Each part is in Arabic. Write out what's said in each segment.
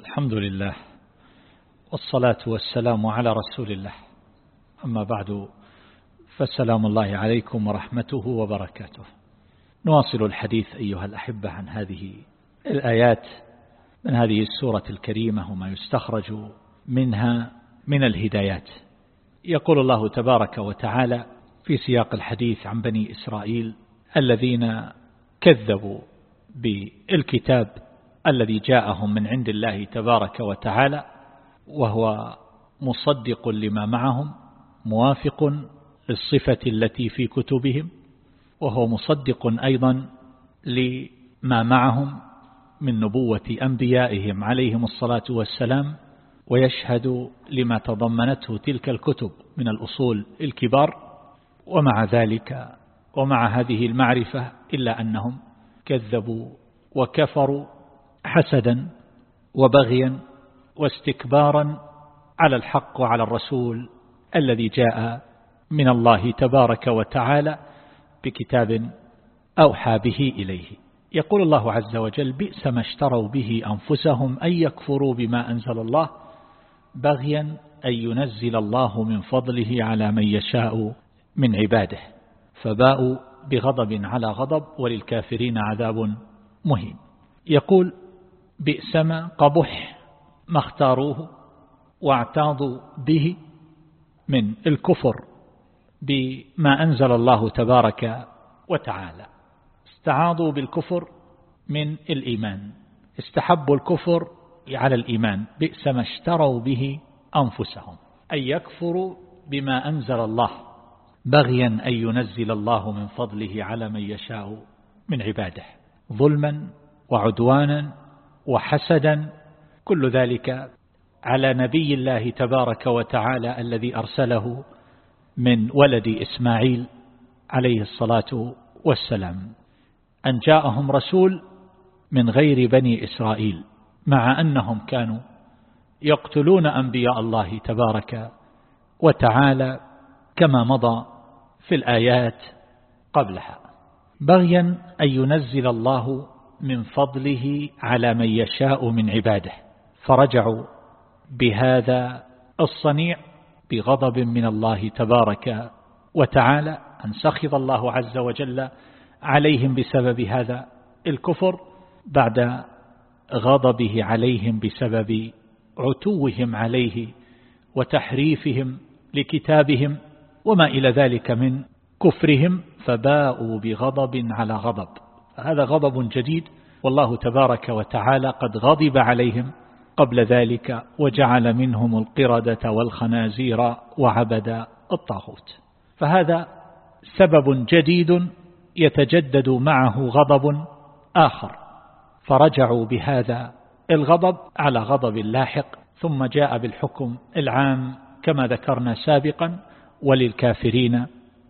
الحمد لله والصلاة والسلام على رسول الله. أما بعد فالسلام الله عليكم ورحمته وبركاته. نواصل الحديث أيها الأحبة عن هذه الآيات من هذه السورة الكريمة وما يستخرج منها من الهدايات. يقول الله تبارك وتعالى في سياق الحديث عن بني إسرائيل الذين كذبوا بالكتاب الذي جاءهم من عند الله تبارك وتعالى وهو مصدق لما معهم موافق للصفة التي في كتبهم وهو مصدق أيضا لما معهم من نبوة أنبيائهم عليهم الصلاة والسلام ويشهد لما تضمنته تلك الكتب من الأصول الكبار ومع ذلك ومع هذه المعرفة إلا أنهم كذبوا وكفروا حسدا وبغيا واستكبارا على الحق وعلى الرسول الذي جاء من الله تبارك وتعالى بكتاب أوحى به إليه. يقول الله عز وجل بئس ما اشتروا به أنفسهم أن يكفروا بما أنزل الله بغيا أن ينزل الله من فضله على من يشاء من عباده. فباءوا بغضب على غضب وللكافرين عذاب مهين. يقول بئس ما قبح ما اختاروه واعتاضوا به من الكفر بما أنزل الله تبارك وتعالى. استعاضوا بالكفر من الإيمان. استحبوا الكفر على الإيمان. بئس ما اشتروا به أنفسهم. أن يكفروا بما أنزل الله. بغيا أن ينزل الله من فضله على من يشاء من عباده. ظلما وعدوانا وحسدا كل ذلك على نبي الله تبارك وتعالى الذي أرسله من ولد إسماعيل عليه الصلاة والسلام. أن جاءهم رسول من غير بني إسرائيل مع أنهم كانوا يقتلون أنبياء الله تبارك وتعالى كما مضى في الآيات قبلها. بغيا أن ينزل الله من فضله على من يشاء من عباده. فرجعوا بهذا الصنيع بغضب من الله تبارك وتعالى أن سخض الله عز وجل عليهم بسبب هذا الكفر بعد غضبه عليهم بسبب عتوهم عليه وتحريفهم لكتابهم وما إلى ذلك من كفرهم فباءوا بغضب على غضب. هذا غضب جديد. والله تبارك وتعالى قد غضب عليهم قبل ذلك وجعل منهم القردة والخنازير وعبد الطاغوت. فهذا سبب جديد يتجدد معه غضب آخر. فرجعوا بهذا الغضب على غضب لاحق ثم جاء بالحكم العام كما ذكرنا سابقا وللكافرين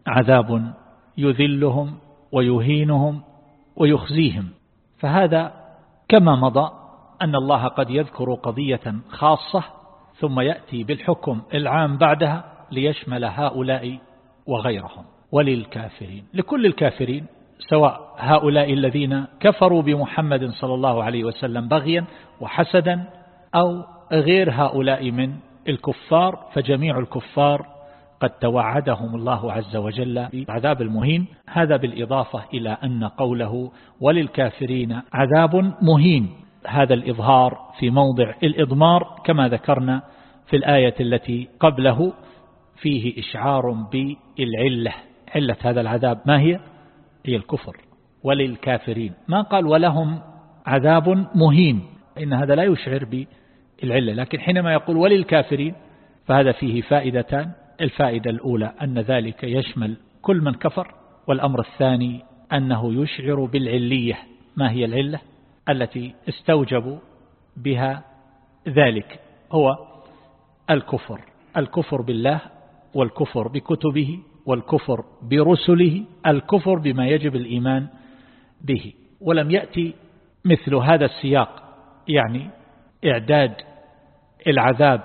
عذاب يذلهم ويهينهم ويخزيهم. فهذا كما مضى أن الله قد يذكر قضية خاصة ثم يأتي بالحكم العام بعدها ليشمل هؤلاء وغيرهم وللكافرين. لكل الكافرين سواء هؤلاء الذين كفروا بمحمد صلى الله عليه وسلم بغيا وحسدا أو غير هؤلاء من الكفار فجميع الكفار قد توعدهم الله عز وجل بعذاب المهين. هذا بالإضافة إلى أن قوله وللكافرين عذاب مهين. هذا الإظهار في موضع الإضمار كما ذكرنا في الآية التي قبله فيه إشعار بالعلة. علة هذا العذاب ما هي؟ هي الكفر. وللكافرين. ما قال ولهم عذاب مهين؟ إن هذا لا يشعر بالعلة. لكن حينما يقول وللكافرين فهذا فيه فائدتان. الفائدة الأولى أن ذلك يشمل كل من كفر والأمر الثاني أنه يشعر بالعلية ما هي العلة؟ التي استوجبوا بها ذلك هو الكفر. الكفر بالله والكفر بكتبه والكفر برسله الكفر بما يجب الإيمان به. ولم يأتي مثل هذا السياق يعني إعداد العذاب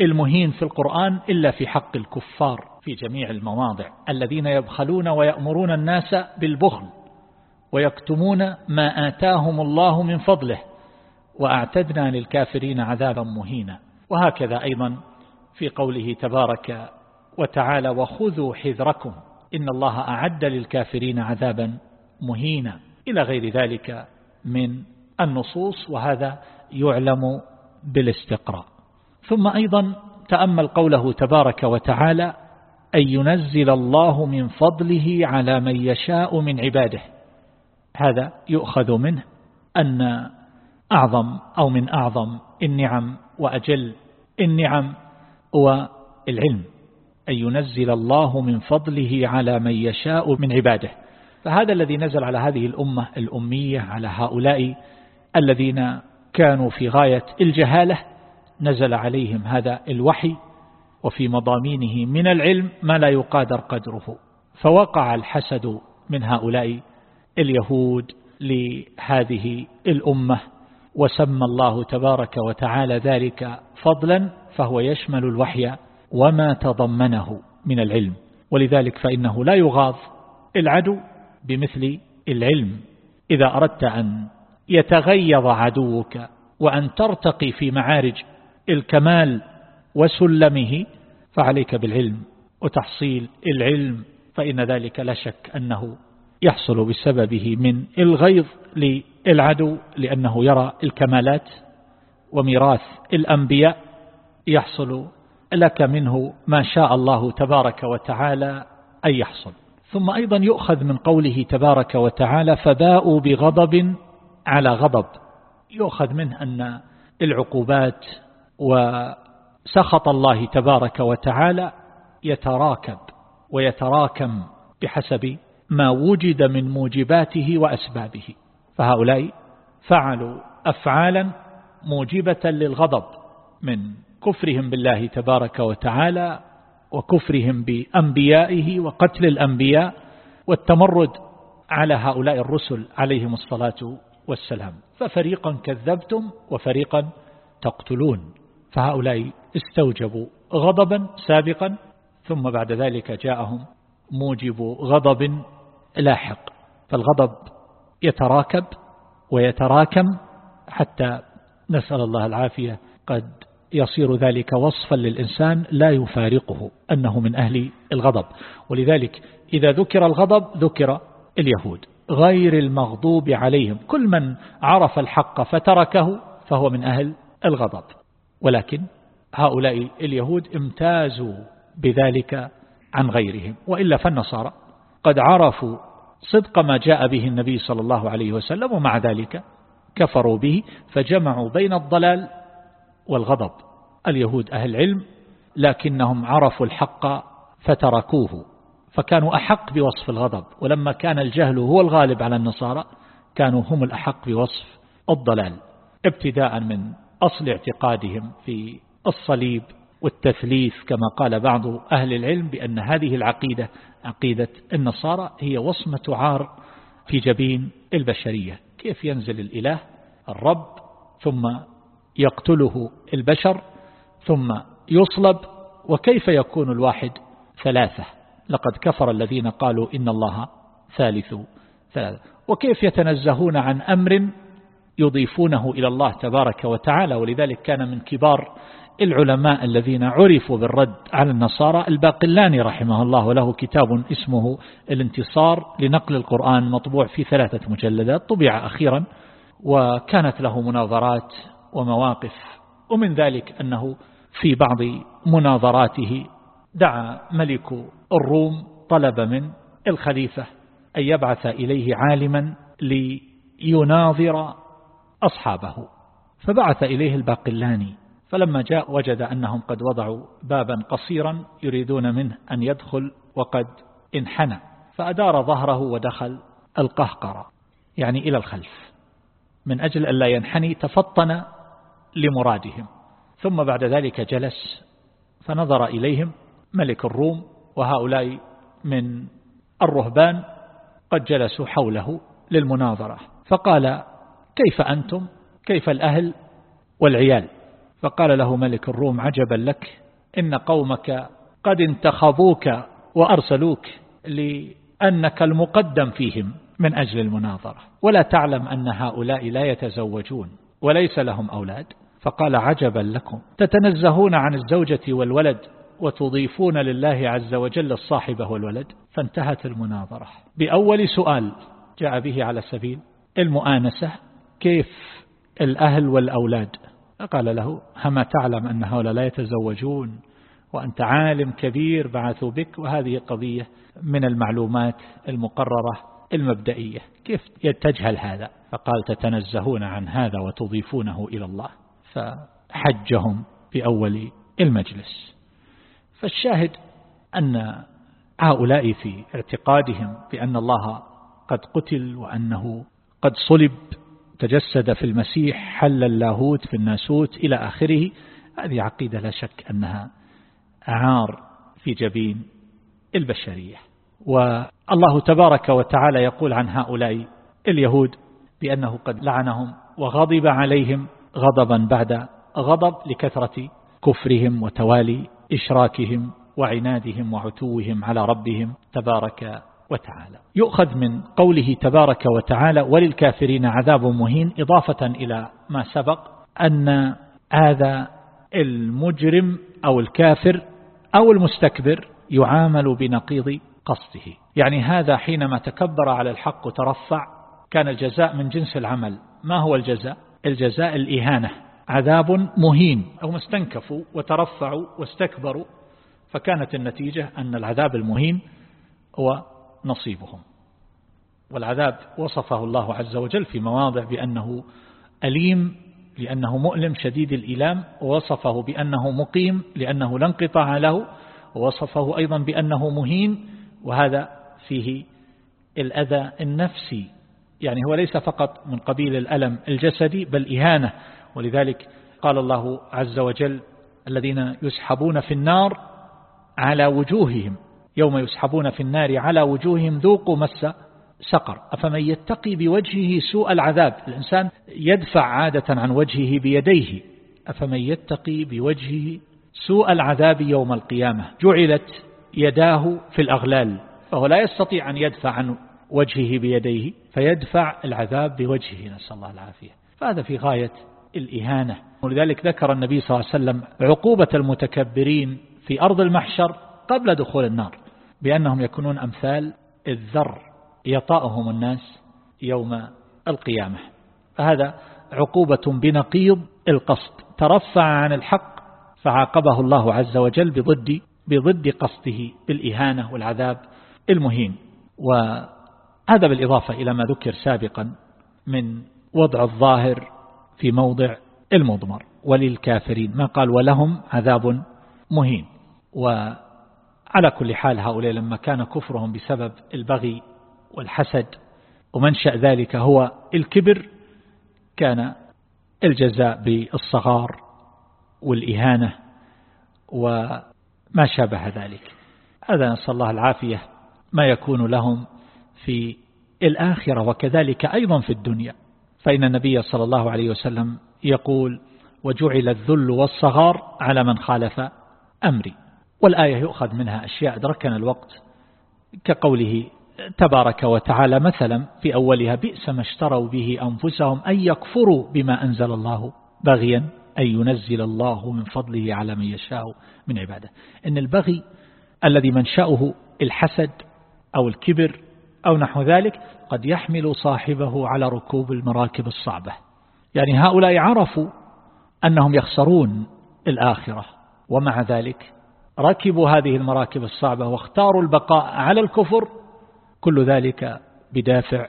المهين في القرآن إلا في حق الكفار في جميع المواضع. الذين يبخلون ويأمرون الناس بالبخل ويكتمون ما آتاهم الله من فضله وأعتدنا للكافرين عذابا مهينا. وهكذا أيضا في قوله تبارك وتعالى وخذوا حذركم إن الله أعد للكافرين عذابا مهينا. إلى غير ذلك من النصوص وهذا يعلم بالاستقراء. ثم أيضا تأمل قوله تبارك وتعالى أن ينزل الله من فضله على من يشاء من عباده. هذا يؤخذ منه أن أعظم أو من أعظم النعم وأجل النعم والعلم أن ينزل الله من فضله على من يشاء من عباده. فهذا الذي نزل على هذه الأمة الأمية على هؤلاء الذين كانوا في غاية الجهالة نزل عليهم هذا الوحي وفي مضامينه من العلم ما لا يقادر قدره. فوقع الحسد من هؤلاء اليهود لهذه الأمة وسمى الله تبارك وتعالى ذلك فضلا فهو يشمل الوحي وما تضمنه من العلم. ولذلك فإنه لا يغاض العدو بمثل العلم. إذا أردت أن يتغيظ عدوك وأن ترتقي في معارج الكمال وسلمه فعليك بالعلم وتحصيل العلم فإن ذلك لا شك أنه يحصل بسببه من الغيظ للعدو لأنه يرى الكمالات وميراث الأنبياء يحصل لك منه ما شاء الله تبارك وتعالى أن يحصل. ثم أيضا يؤخذ من قوله تبارك وتعالى فباءوا بغضب على غضب يؤخذ منه أن العقوبات وسخط الله تبارك وتعالى يتراكب ويتراكم بحسب ما وجد من موجباته وأسبابه. فهؤلاء فعلوا أفعالا موجبة للغضب من كفرهم بالله تبارك وتعالى وكفرهم بأنبيائه وقتل الأنبياء والتمرد على هؤلاء الرسل عليهم الصلاة والسلام. ففريقا كذبتم وفريقا تقتلون. فهؤلاء استوجبوا غضبا سابقا ثم بعد ذلك جاءهم موجب غضب لاحق. فالغضب يتراكب ويتراكم حتى نسأل الله العافية قد يصير ذلك وصفا للإنسان لا يفارقه أنه من أهل الغضب. ولذلك إذا ذكر الغضب ذكر اليهود غير المغضوب عليهم. كل من عرف الحق فتركه فهو من أهل الغضب. ولكن هؤلاء اليهود امتازوا بذلك عن غيرهم وإلا فالنصارى قد عرفوا صدق ما جاء به النبي صلى الله عليه وسلم ومع ذلك كفروا به فجمعوا بين الضلال والغضب. اليهود أهل علم لكنهم عرفوا الحق فتركوه فكانوا أحق بوصف الغضب ولما كان الجهل هو الغالب على النصارى كانوا هم الأحق بوصف الضلال ابتداء من أصل اعتقادهم في الصليب والتثليث كما قال بعض أهل العلم بأن هذه العقيدة عقيدة النصارى هي وصمة عار في جبين البشرية. كيف ينزل الإله؟ الرب ثم يقتله البشر ثم يصلب وكيف يكون الواحد ثلاثة؟ لقد كفر الذين قالوا إن الله ثالث ثلاثة. وكيف يتنزهون عن أمر يضيفونه إلى الله تبارك وتعالى ولذلك كان من كبار العلماء الذين عرفوا بالرد على النصارى الباقلاني رحمه الله وله كتاب اسمه الانتصار لنقل القرآن مطبوع في ثلاثة مجلدات طبع أخيرا وكانت له مناظرات ومواقف ومن ذلك أنه في بعض مناظراته دعا ملك الروم طلب من الخليفة أن يبعث إليه عالما ليناظر أصحابه فبعث إليه الباقلاني فلما جاء وجد أنهم قد وضعوا بابا قصيرا يريدون منه أن يدخل وقد انحنى فأدار ظهره ودخل القهقرة يعني إلى الخلف من أجل أن لا ينحني تفطن لمرادهم ثم بعد ذلك جلس فنظر إليهم ملك الروم وهؤلاء من الرهبان قد جلسوا حوله للمناظرة فقال كيف أنتم؟ كيف الأهل والعيال؟ فقال له ملك الروم عجبا لك إن قومك قد انتخبوك وأرسلوك لأنك المقدم فيهم من أجل المناظرة. ولا تعلم أن هؤلاء لا يتزوجون وليس لهم أولاد. فقال عجبا لكم تتنزهون عن الزوجة والولد وتضيفون لله عز وجل الصاحبة والولد؟ فانتهت المناظرة. بأول سؤال جاء به على سبيل المؤانسة كيف الأهل والأولاد؟ قال له هما تعلم أن هؤلاء لا يتزوجون وأنت عالم كبير بعثوا بك. وهذه قضية من المعلومات المقررة المبدئية. كيف تجهل هذا؟ فقال تتنزهون عن هذا وتضيفونه إلى الله. فحجهم في أول المجلس. فالشاهد أن هؤلاء في اعتقادهم بأن الله قد قتل وأنه قد صلب تجسد في المسيح حل اللاهوت في الناسوت إلى آخره. هذه عقيدة لا شك أنها عار في جبين البشرية. والله تبارك وتعالى يقول عن هؤلاء اليهود بأنه قد لعنهم وغضب عليهم غضبا بعد غضب لكثرة كفرهم وتوالي إشراكهم وعنادهم وعتوهم على ربهم. تبارك وتعالى. يؤخذ من قوله تبارك وتعالى وللكافرين عذاب مهين. إضافة إلى ما سبق أن هذا المجرم أو الكافر أو المستكبر يعامل بنقيض قصده. يعني هذا حينما تكبر على الحق وترفع كان الجزاء من جنس العمل. ما هو الجزاء؟ الجزاء الإهانة. عذاب مهين. ما استنكفوا وترفعوا واستكبروا. فكانت النتيجة أن العذاب المهين هو نصيبهم. والعذاب وصفه الله عز وجل في مواضع بأنه أليم لأنه مؤلم شديد الإلام ووصفه بأنه مقيم لأنه لا انقطاع له ووصفه أيضا بأنه مهين وهذا فيه الأذى النفسي. يعني هو ليس فقط من قبيل الألم الجسدي بل إهانة. ولذلك قال الله عز وجل الذين يسحبون في النار على وجوههم. يوم يسحبون في النار على وجوههم ذوقوا مس سقر. أفمن يتقي بوجهه سوء العذاب؟ الإنسان يدفع عادة عن وجهه بيديه. أفمن يتقي بوجهه سوء العذاب يوم القيامة؟ جعلت يداه في الأغلال. فهو لا يستطيع أن يدفع عن وجهه بيديه فيدفع العذاب بوجهه. نسأل الله العافية. فهذا في غاية الإهانة. ولذلك ذكر النبي صلى الله عليه وسلم عقوبة المتكبرين في أرض المحشر قبل دخول النار. بأنهم يكونون أمثال الذر يطاؤهم الناس يوم القيامة. فهذا عقوبة بنقيض القصد. ترفع عن الحق فعاقبه الله عز وجل بضد بضد قصده بالإهانة والعذاب المهين. وهذا بالإضافة إلى ما ذكر سابقا من وضع الظاهر في موضع المضمر. وللكافرين ما قال ولهم عذاب مهين. وعلى كل حال هؤلاء لما كان كفرهم بسبب البغي والحسد ومنشأ ذلك هو الكبر كان الجزاء بالصغار والإهانة وما شابه ذلك. هذا نسأل الله العافية ما يكون لهم في الآخرة وكذلك أيضا في الدنيا. فإن النبي صلى الله عليه وسلم يقول وجعل الذل والصغار على من خالف أمري. والآية يؤخذ منها أشياء أدركنا الوقت كقوله تبارك وتعالى مثلا في أولها بئس ما اشتروا به أنفسهم أن يكفروا بما أنزل الله بغيا أن ينزل الله من فضله على من يشاء من عباده. إن البغي الذي منشأه الحسد أو الكبر أو نحو ذلك قد يحمل صاحبه على ركوب المراكب الصعبة. يعني هؤلاء عرفوا أنهم يخسرون الآخرة ومع ذلك ركبوا هذه المراكب الصعبة واختاروا البقاء على الكفر كل ذلك بدافع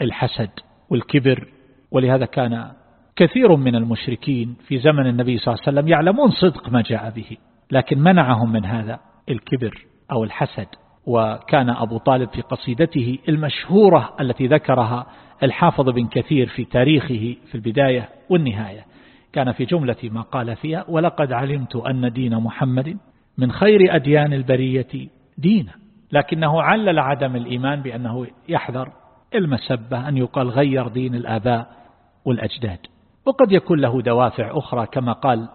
الحسد والكبر. ولهذا كان كثير من المشركين في زمن النبي صلى الله عليه وسلم يعلمون صدق ما جاء به لكن منعهم من هذا الكبر أو الحسد. وكان أبو طالب في قصيدته المشهورة التي ذكرها الحافظ بن كثير في تاريخه في البداية والنهاية. كان في جملة ما قال فيها ولقد علمت أن دين محمد من خير أديان البرية دينا. لكنه علل عدم الإيمان بأنه يحذر المسبة أن يقال غير دين الآباء والأجداد. وقد يكون له دوافع أخرى كما قال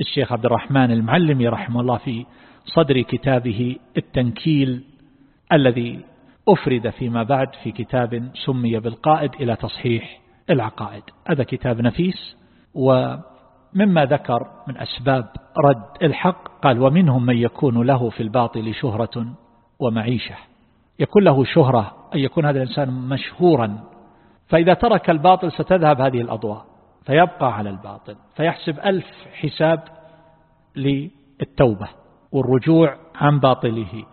الشيخ عبد الرحمن المعلمي رحمه الله في صدر كتابه التنكيل الذي أفرد فيما بعد في كتاب سمي بالقائد إلى تصحيح العقائد. هذا كتاب نفيس ومما ذكر من أسباب رد الحق قال ومنهم من يكون له في الباطل شهرة ومعيشة. يكون له شهرة أن يكون هذا الإنسان مشهورا. فإذا ترك الباطل ستذهب هذه الأضواء فيبقى على الباطل فيحسب ألف حساب للتوبة والرجوع عن باطله.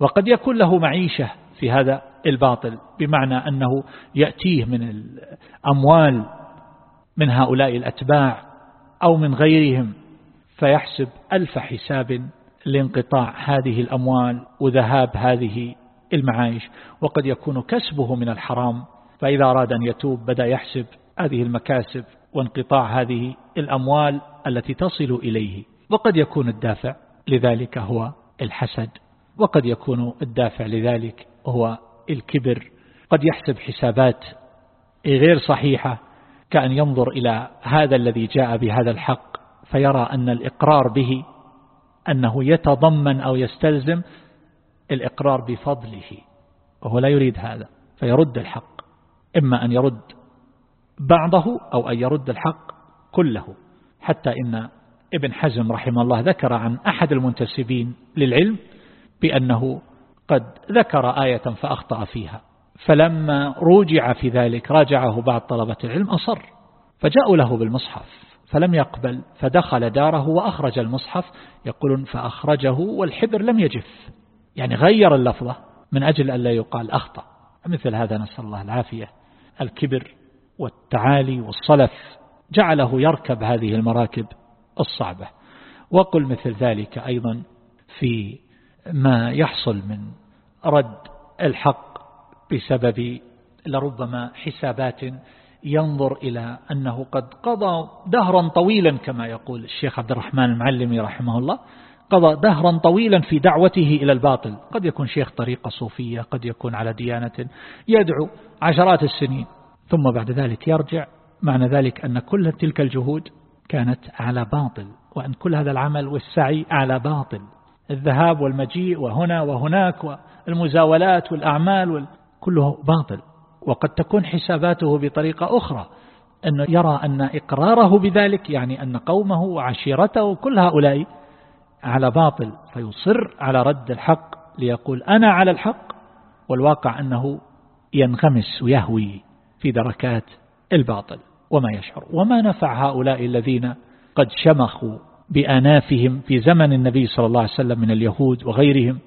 وقد يكون له معيشة في هذا الباطل بمعنى أنه يأتيه من الأموال من هؤلاء الأتباع أو من غيرهم فيحسب ألف حساب لانقطاع هذه الأموال وذهاب هذه المعايش. وقد يكون كسبه من الحرام فإذا أراد أن يتوب بدأ يحسب هذه المكاسب وانقطاع هذه الأموال التي تصل إليه. وقد يكون الدافع لذلك هو الحسد. وقد يكون الدافع لذلك هو الكبر. قد يحسب حسابات غير صحيحة كأن ينظر إلى هذا الذي جاء بهذا الحق فيرى أن الإقرار به أنه يتضمن أو يستلزم الإقرار بفضله وهو لا يريد هذا فيرد الحق إما أن يرد بعضه أو أن يرد الحق كله. حتى إن ابن حزم رحمه الله ذكر عن أحد المنتسبين للعلم بأنه قد ذكر آية فأخطأ فيها. فلما روجع في ذلك راجعه بعض طلبة العلم أصر. فجاءوا له بالمصحف فلم يقبل فدخل داره وأخرج المصحف يقولون فأخرجه والحبر لم يجف. يعني غير اللفظة من أجل أن لا يقال أخطأ. مثل هذا نسأل الله العافية. الكبر والتعالي والصلف جعله يركب هذه المراكب الصعبة. وقل مثل ذلك أيضا في ما يحصل من رد الحق بسبب لربما حسابات ينظر إلى أنه قد قضى دهرا طويلا كما يقول الشيخ عبد الرحمن المعلمي رحمه الله قضى دهرا طويلا في دعوته إلى الباطل. قد يكون شيخ طريقة صوفية قد يكون على ديانة يدعو عشرات السنين. ثم بعد ذلك يرجع. معنى ذلك أن كل تلك الجهود كانت على باطل وأن كل هذا العمل والسعي على باطل. الذهاب والمجيء وهنا وهناك والمزاولات والأعمال كله باطل وقد تكون حساباته بطريقة أخرى أنه يرى أن إقراره بذلك يعني أن قومه وعشيرته كل هؤلاء على باطل فيصر على رد الحق ليقول أنا على الحق والواقع أنه ينغمس ويهوي في دركات الباطل وما يشعر. وما نفع هؤلاء الذين قد شمخوا بأنافهم في زمن النبي صلى الله عليه وسلم من اليهود وغيرهم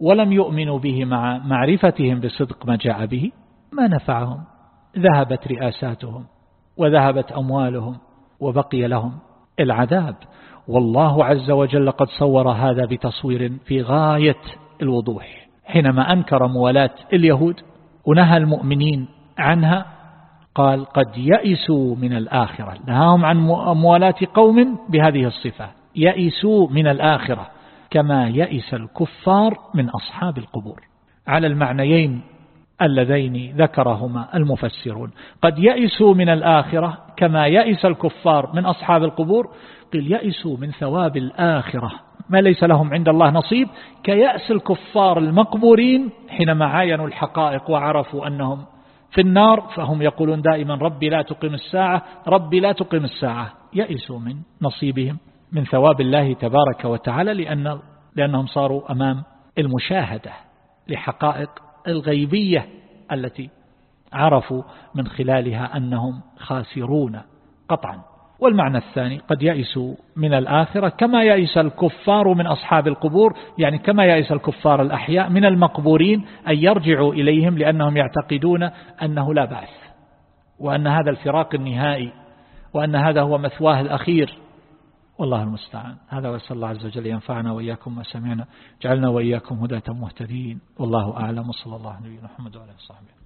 ولم يؤمنوا به مع معرفتهم بصدق ما جاء به ما نفعهم. ذهبت رئاساتهم وذهبت أموالهم وبقي لهم العذاب. والله عز وجل قد صور هذا بتصوير في غاية الوضوح. حينما أنكر موالاة اليهود ونهى المؤمنين عنها قال قد يئسوا من الآخرة. نهاهم عن موالاة قوم بهذه الصفة. يئسوا من الآخرة. كما يئس الكفار من أصحاب القبور. على المعنيين اللذين ذكرهما المفسرون. قد يئسوا من الآخرة كما يئس الكفار من أصحاب القبور. قل يئسوا من ثواب الآخرة. ما ليس لهم عند الله نصيب؟ كيأس الكفار المقبورين حينما عاينوا الحقائق وعرفوا أنهم في النار فهم يقولون دائما ربي لا تقيم الساعة ربي لا تقيم الساعة. يئسوا من نصيبهم. من ثواب الله تبارك وتعالى لأن لأنهم صاروا أمام المشاهدة لحقائق الغيبية التي عرفوا من خلالها أنهم خاسرون قطعا. والمعنى الثاني قد يئسوا من الآخرة كما يئس الكفار من أصحاب القبور يعني كما يئس الكفار الأحياء من المقبورين أن يرجعوا إليهم لأنهم يعتقدون أنه لا بعث وأن هذا الفراق النهائي وأن هذا هو مثواه الأخير. والله المستعان. هذا وسأل الله عز وجل ينفعنا وإياكم ما سمعنا جعلنا وإياكم هداة مهتدين. والله أعلم. صلى الله عليه وسلم محمد وعلى وصحبه.